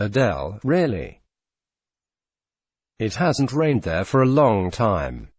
Adele, really? It hasn't rained there for a long time.